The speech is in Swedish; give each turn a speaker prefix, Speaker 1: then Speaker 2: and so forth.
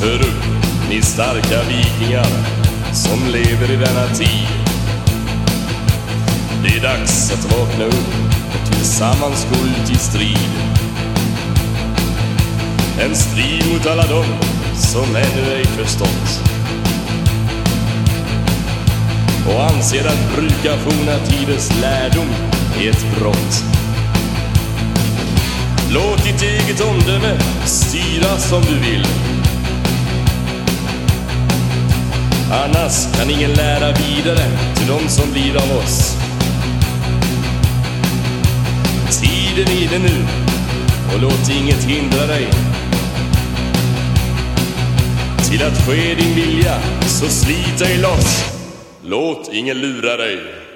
Speaker 1: Hör upp, Ni starka vikingar som lever i denna tid. Det är dags att vakna upp och tillsammans gå ut i strid. En strid mot alla dem som ännu ej förstått och anser att bruka forna tiders lärdom är ett brott. Låt ditt eget omdöme styra som du vill. Annars kan ingen lära vidare till de som blir av oss. Tiden är det nu och låt inget hindra dig. Till att ske din vilja, så slit dig loss. Låt ingen lura dig.